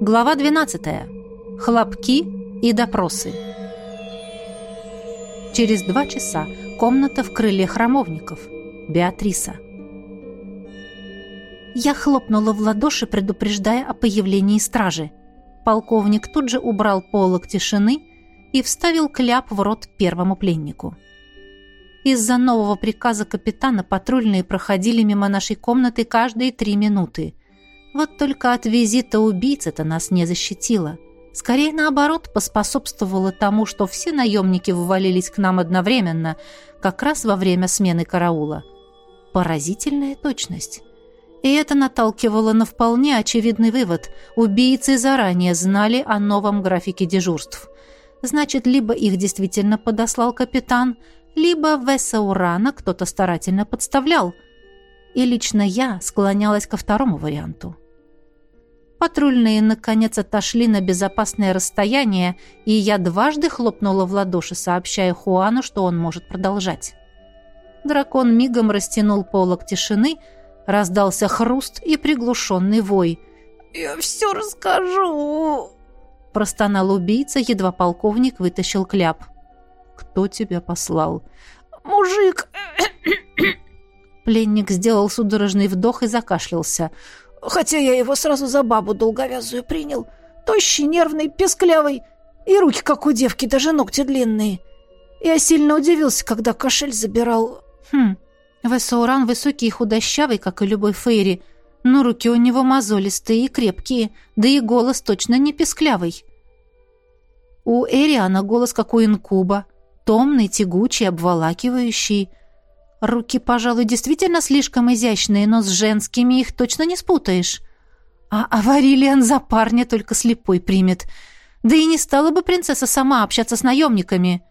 Глава 12. Хлопки и допросы. Через два часа комната в крыле храмовников. Беатриса. Я хлопнула в ладоши, предупреждая о появлении стражи. Полковник тут же убрал полог тишины и вставил кляп в рот первому пленнику. Из-за нового приказа капитана патрульные проходили мимо нашей комнаты каждые три минуты – вот только от визита убийцы-то нас не защитило. Скорее, наоборот, поспособствовало тому, что все наемники ввалились к нам одновременно, как раз во время смены караула. Поразительная точность. И это наталкивало на вполне очевидный вывод. Убийцы заранее знали о новом графике дежурств. Значит, либо их действительно подослал капитан, либо Веса Урана кто-то старательно подставлял. И лично я склонялась ко второму варианту. Патрульные, наконец, отошли на безопасное расстояние, и я дважды хлопнула в ладоши, сообщая Хуану, что он может продолжать. Дракон мигом растянул полок тишины, раздался хруст и приглушенный вой. «Я все расскажу!» Простонал убийца, едва полковник вытащил кляп. «Кто тебя послал?» «Мужик!» Пленник сделал судорожный вдох и закашлялся. Хотя я его сразу за бабу долговязую принял. Тощий, нервный, песклявый. И руки, как у девки, даже ногти длинные. Я сильно удивился, когда кошель забирал. Хм, Весауран высокий и худощавый, как и любой Фейри, но руки у него мозолистые и крепкие, да и голос точно не песклявый. У Эриана голос, как у инкуба, томный, тягучий, обволакивающий – Руки, пожалуй, действительно слишком изящные, но с женскими их точно не спутаешь. А Аварилиан за парня только слепой примет. Да и не стала бы принцесса сама общаться с наемниками.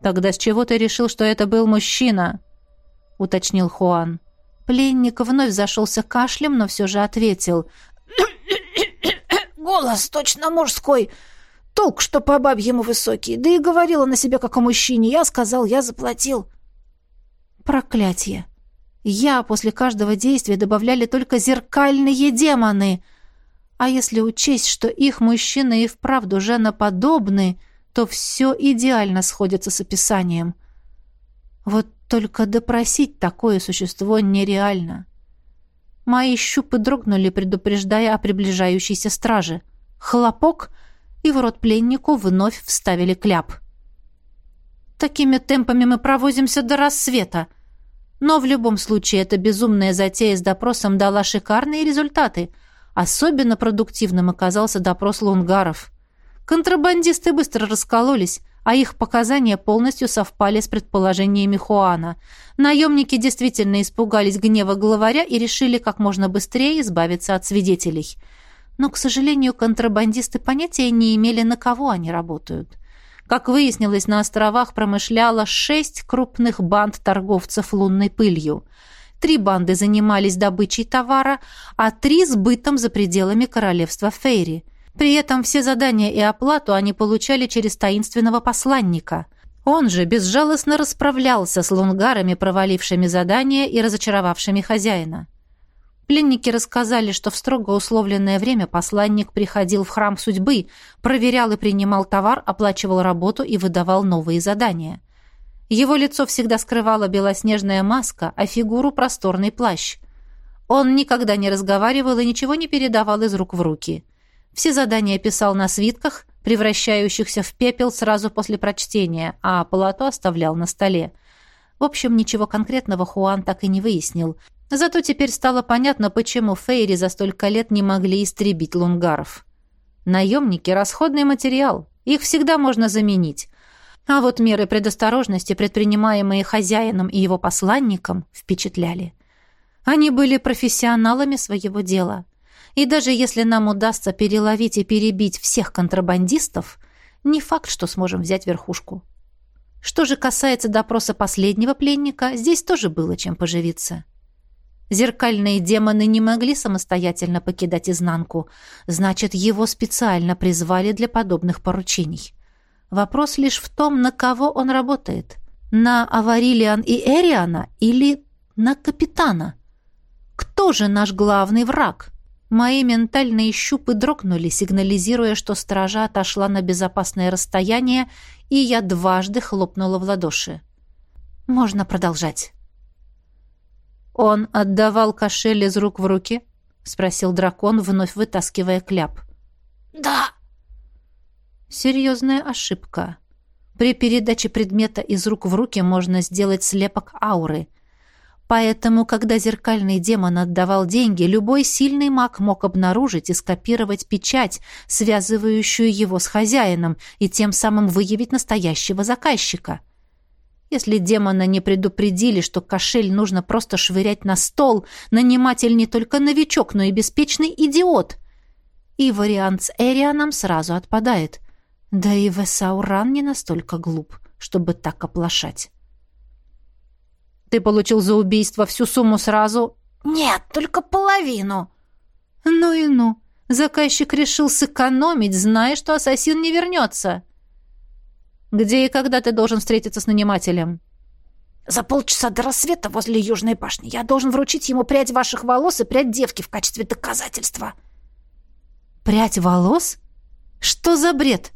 «Тогда с чего ты решил, что это был мужчина?» — уточнил Хуан. Пленник вновь зашелся кашлем, но все же ответил. «Голос точно мужской. Толк, что по бабьему высокий. Да и говорила на себе, как о мужчине. Я сказал, я заплатил». Проклятие! Я после каждого действия добавляли только зеркальные демоны. А если учесть, что их мужчины и вправду женоподобны, то все идеально сходится с описанием. Вот только допросить такое существо нереально. Мои щупы дрогнули, предупреждая о приближающейся страже. Хлопок, и в рот пленнику вновь вставили кляп. Такими темпами мы провозимся до рассвета. Но в любом случае эта безумная затея с допросом дала шикарные результаты. Особенно продуктивным оказался допрос лунгаров. Контрабандисты быстро раскололись, а их показания полностью совпали с предположениями Хуана. Наемники действительно испугались гнева главаря и решили как можно быстрее избавиться от свидетелей. Но, к сожалению, контрабандисты понятия не имели, на кого они работают. Как выяснилось, на островах промышляло шесть крупных банд торговцев лунной пылью. Три банды занимались добычей товара, а три – сбытом за пределами королевства Фейри. При этом все задания и оплату они получали через таинственного посланника. Он же безжалостно расправлялся с лунгарами, провалившими задания и разочаровавшими хозяина. Пленники рассказали, что в строго условленное время посланник приходил в храм судьбы, проверял и принимал товар, оплачивал работу и выдавал новые задания. Его лицо всегда скрывала белоснежная маска, а фигуру просторный плащ. Он никогда не разговаривал и ничего не передавал из рук в руки. Все задания писал на свитках, превращающихся в пепел сразу после прочтения, а полото оставлял на столе. В общем, ничего конкретного Хуан так и не выяснил, Зато теперь стало понятно, почему Фейри за столько лет не могли истребить лунгаров. Наемники – расходный материал, их всегда можно заменить. А вот меры предосторожности, предпринимаемые хозяином и его посланником, впечатляли. Они были профессионалами своего дела. И даже если нам удастся переловить и перебить всех контрабандистов, не факт, что сможем взять верхушку. Что же касается допроса последнего пленника, здесь тоже было чем поживиться. Зеркальные демоны не могли самостоятельно покидать изнанку, значит, его специально призвали для подобных поручений. Вопрос лишь в том, на кого он работает. На Аварилиан и Эриана или на капитана? Кто же наш главный враг? Мои ментальные щупы дрогнули, сигнализируя, что стража отошла на безопасное расстояние, и я дважды хлопнула в ладоши. «Можно продолжать». «Он отдавал кошель из рук в руки?» — спросил дракон, вновь вытаскивая кляп. «Да». «Серьезная ошибка. При передаче предмета из рук в руки можно сделать слепок ауры. Поэтому, когда зеркальный демон отдавал деньги, любой сильный маг мог обнаружить и скопировать печать, связывающую его с хозяином, и тем самым выявить настоящего заказчика. Если демона не предупредили, что кошель нужно просто швырять на стол, наниматель не только новичок, но и беспечный идиот. И вариант с Эрианом сразу отпадает. Да и Весауран не настолько глуп, чтобы так оплошать. Ты получил за убийство всю сумму сразу? Нет, только половину. Ну и ну. Заказчик решил сэкономить, зная, что ассасин не вернется. Где и когда ты должен встретиться с нанимателем? За полчаса до рассвета возле Южной башни. Я должен вручить ему прядь ваших волос и прядь девки в качестве доказательства. Прядь волос? Что за бред?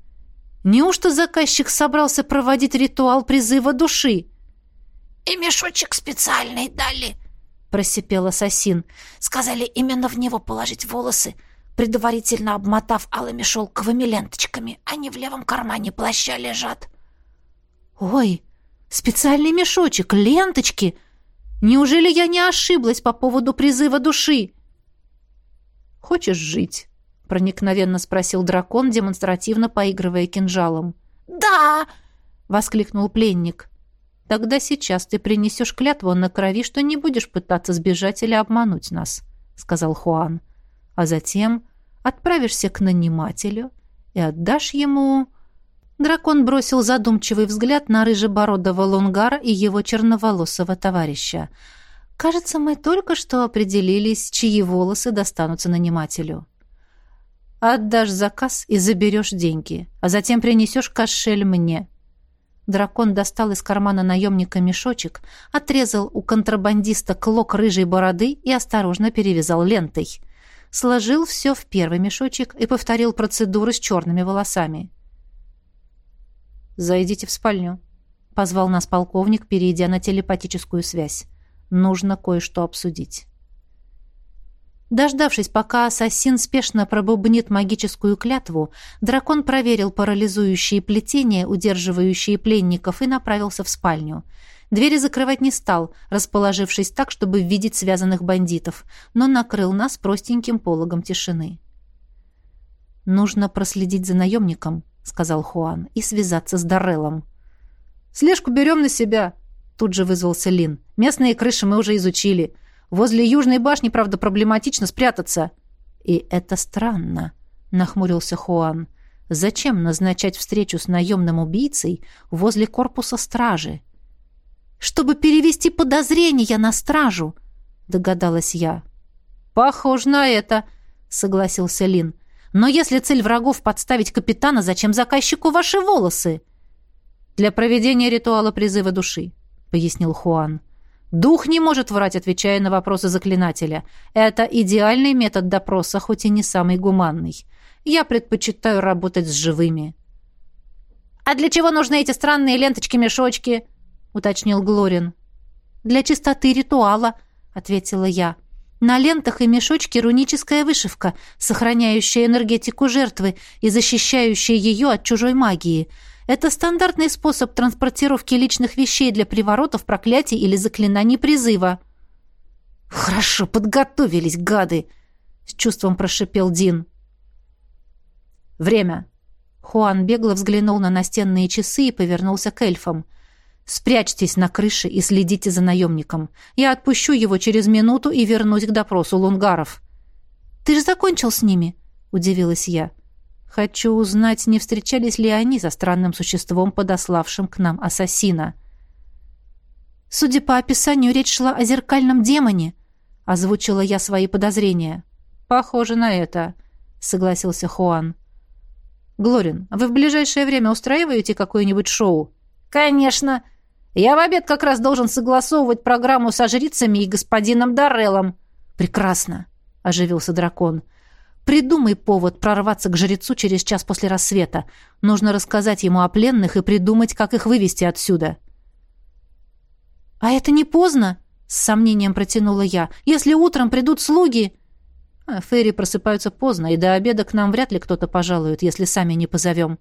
Неужто заказчик собрался проводить ритуал призыва души? «И мешочек специальный дали», — просипел ассасин. «Сказали именно в него положить волосы, предварительно обмотав алыми шелковыми ленточками. Они в левом кармане плаща лежат». «Ой, специальный мешочек, ленточки! Неужели я не ошиблась по поводу призыва души?» «Хочешь жить?» — проникновенно спросил дракон, демонстративно поигрывая кинжалом. «Да!» — воскликнул пленник. Тогда сейчас ты принесешь клятву на крови, что не будешь пытаться сбежать или обмануть нас», — сказал Хуан. «А затем отправишься к нанимателю и отдашь ему...» Дракон бросил задумчивый взгляд на рыжебородого лунгара и его черноволосого товарища. «Кажется, мы только что определились, чьи волосы достанутся нанимателю». «Отдашь заказ и заберешь деньги, а затем принесешь кошель мне», Дракон достал из кармана наемника мешочек, отрезал у контрабандиста клок рыжей бороды и осторожно перевязал лентой. Сложил все в первый мешочек и повторил процедуру с черными волосами. «Зайдите в спальню», — позвал нас полковник, перейдя на телепатическую связь. «Нужно кое-что обсудить». Дождавшись, пока ассасин спешно пробубнит магическую клятву, дракон проверил парализующие плетения, удерживающие пленников, и направился в спальню. Двери закрывать не стал, расположившись так, чтобы видеть связанных бандитов, но накрыл нас простеньким пологом тишины. «Нужно проследить за наемником», — сказал Хуан, — «и связаться с Дареллом». «Слежку берем на себя», — тут же вызвался Лин. «Местные крыши мы уже изучили». Возле Южной башни, правда, проблематично спрятаться. И это странно, нахмурился Хуан. Зачем назначать встречу с наемным убийцей возле корпуса стражи? Чтобы перевести подозрения на стражу, догадалась я. Похоже на это, согласился Лин. Но если цель врагов подставить капитана, зачем заказчику ваши волосы? Для проведения ритуала призыва души, пояснил Хуан. Дух не может врать, отвечая на вопросы заклинателя. Это идеальный метод допроса, хоть и не самый гуманный. Я предпочитаю работать с живыми. «А для чего нужны эти странные ленточки-мешочки?» — уточнил Глорин. «Для чистоты ритуала», — ответила я. «На лентах и мешочке руническая вышивка, сохраняющая энергетику жертвы и защищающая ее от чужой магии». Это стандартный способ транспортировки личных вещей для приворотов, проклятий или заклинаний призыва. «Хорошо подготовились, гады!» — с чувством прошипел Дин. «Время!» Хуан бегло взглянул на настенные часы и повернулся к эльфам. «Спрячьтесь на крыше и следите за наемником. Я отпущу его через минуту и вернусь к допросу лунгаров». «Ты же закончил с ними?» — удивилась я. Хочу узнать, не встречались ли они со странным существом, подославшим к нам ассасина. Судя по описанию, речь шла о зеркальном демоне, озвучила я свои подозрения. Похоже на это, согласился Хуан. Глорин, вы в ближайшее время устраиваете какое-нибудь шоу? Конечно. Я в обед как раз должен согласовывать программу со жрицами и господином Дарреллом. Прекрасно. оживился дракон. Придумай повод прорваться к жрецу через час после рассвета. Нужно рассказать ему о пленных и придумать, как их вывести отсюда. А это не поздно, с сомнением протянула я. Если утром придут слуги, а фейри просыпаются поздно, и до обеда к нам вряд ли кто-то пожалует, если сами не позовем,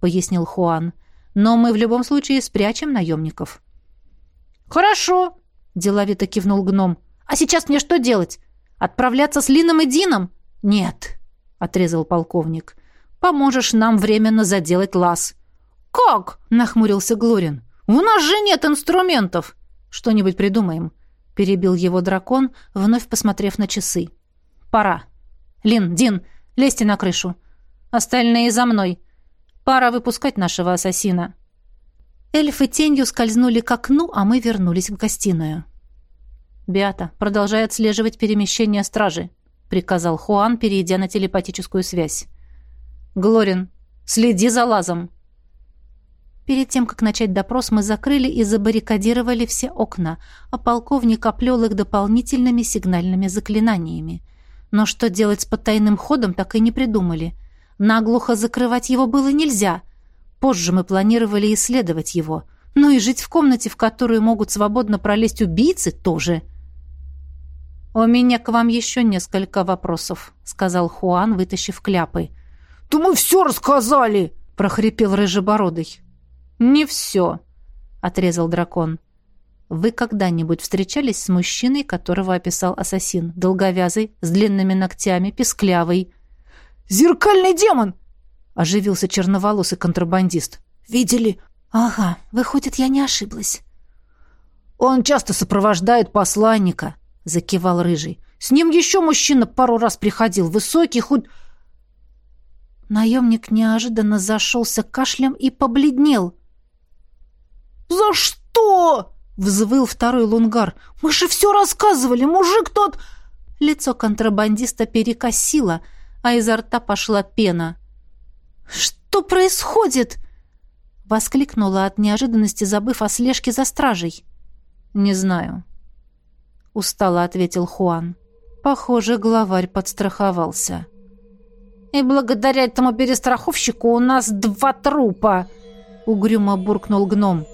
пояснил Хуан. Но мы в любом случае спрячем наемников. Хорошо, деловито кивнул гном. А сейчас мне что делать? Отправляться с Лином и Дином? Нет, отрезал полковник. Поможешь нам временно заделать лаз. Как? нахмурился Глорин. У нас же нет инструментов. Что-нибудь придумаем, перебил его дракон, вновь посмотрев на часы. Пора. Лин, Дин, лезьте на крышу. Остальные за мной. Пора выпускать нашего ассасина. Эльфы тенью скользнули к окну, а мы вернулись в гостиную. «Беата, продолжай отслеживать перемещение стражи», — приказал Хуан, перейдя на телепатическую связь. «Глорин, следи за лазом». Перед тем, как начать допрос, мы закрыли и забаррикадировали все окна, а полковник оплел их дополнительными сигнальными заклинаниями. Но что делать с потайным ходом, так и не придумали. Наглухо закрывать его было нельзя. Позже мы планировали исследовать его. Но и жить в комнате, в которую могут свободно пролезть убийцы, тоже. «У меня к вам еще несколько вопросов», — сказал Хуан, вытащив кляпы. «Да мы все рассказали!» — прохрипел Рыжебородый. «Не все», — отрезал дракон. «Вы когда-нибудь встречались с мужчиной, которого описал ассасин? Долговязый, с длинными ногтями, песклявый?» «Зеркальный демон!» — оживился черноволосый контрабандист. «Видели?» «Ага, выходит, я не ошиблась». «Он часто сопровождает посланника», — закивал Рыжий. «С ним еще мужчина пару раз приходил, высокий, худ...» Наемник неожиданно зашелся кашлем и побледнел. «За что?» — взвыл второй лунгар. «Мы же все рассказывали, мужик тот...» Лицо контрабандиста перекосило, а изо рта пошла пена. «Что происходит?» — воскликнула от неожиданности, забыв о слежке за стражей. «Не знаю», — устало ответил Хуан. «Похоже, главарь подстраховался». «И благодаря этому перестраховщику у нас два трупа!» — угрюмо буркнул гном.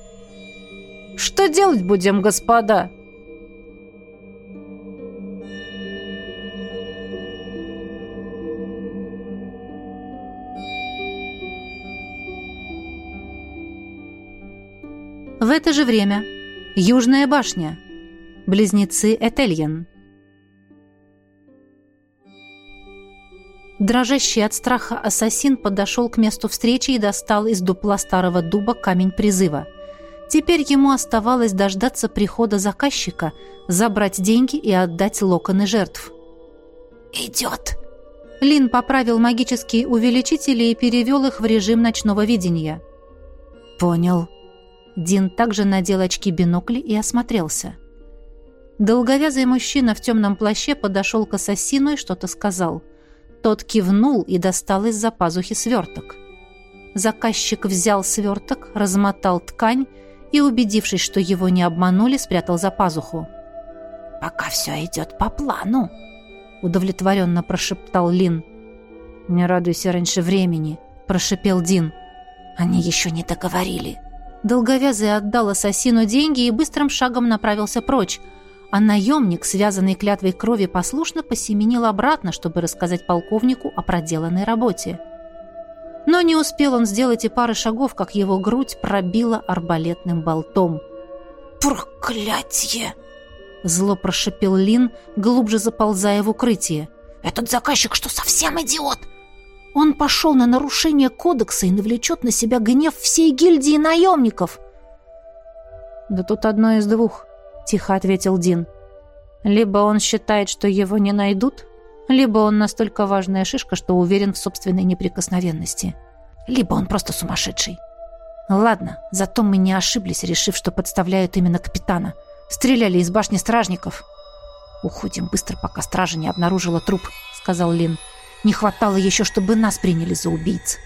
«Что делать будем, господа?» В это же время Южная башня. Близнецы Этельен. Дрожащий от страха ассасин подошел к месту встречи и достал из дупла старого дуба камень призыва. Теперь ему оставалось дождаться прихода заказчика, забрать деньги и отдать локоны жертв. «Идет!» Лин поправил магические увеличители и перевел их в режим ночного видения. «Понял». Дин также надел очки-бинокли и осмотрелся. Долговязый мужчина в темном плаще подошел к ассасину и что-то сказал. Тот кивнул и достал из-за пазухи сверток. Заказчик взял сверток, размотал ткань и, убедившись, что его не обманули, спрятал за пазуху. «Пока все идет по плану», — удовлетворенно прошептал Лин. «Не радуйся раньше времени», — прошепел Дин. «Они еще не договорили». Долговязый отдал ассасину деньги и быстрым шагом направился прочь, а наемник, связанный клятвой крови, послушно посеменил обратно, чтобы рассказать полковнику о проделанной работе. Но не успел он сделать и пары шагов, как его грудь пробила арбалетным болтом. «Проклятье!» Зло прошипел Лин, глубже заползая в укрытие. «Этот заказчик что, совсем идиот?» Он пошел на нарушение кодекса и навлечет на себя гнев всей гильдии наемников. «Да тут одно из двух», — тихо ответил Дин. «Либо он считает, что его не найдут, либо он настолько важная шишка, что уверен в собственной неприкосновенности. Либо он просто сумасшедший. Ладно, зато мы не ошиблись, решив, что подставляют именно капитана. Стреляли из башни стражников». «Уходим быстро, пока стража не обнаружила труп», — сказал Лин. Не хватало еще, чтобы нас приняли за убийц.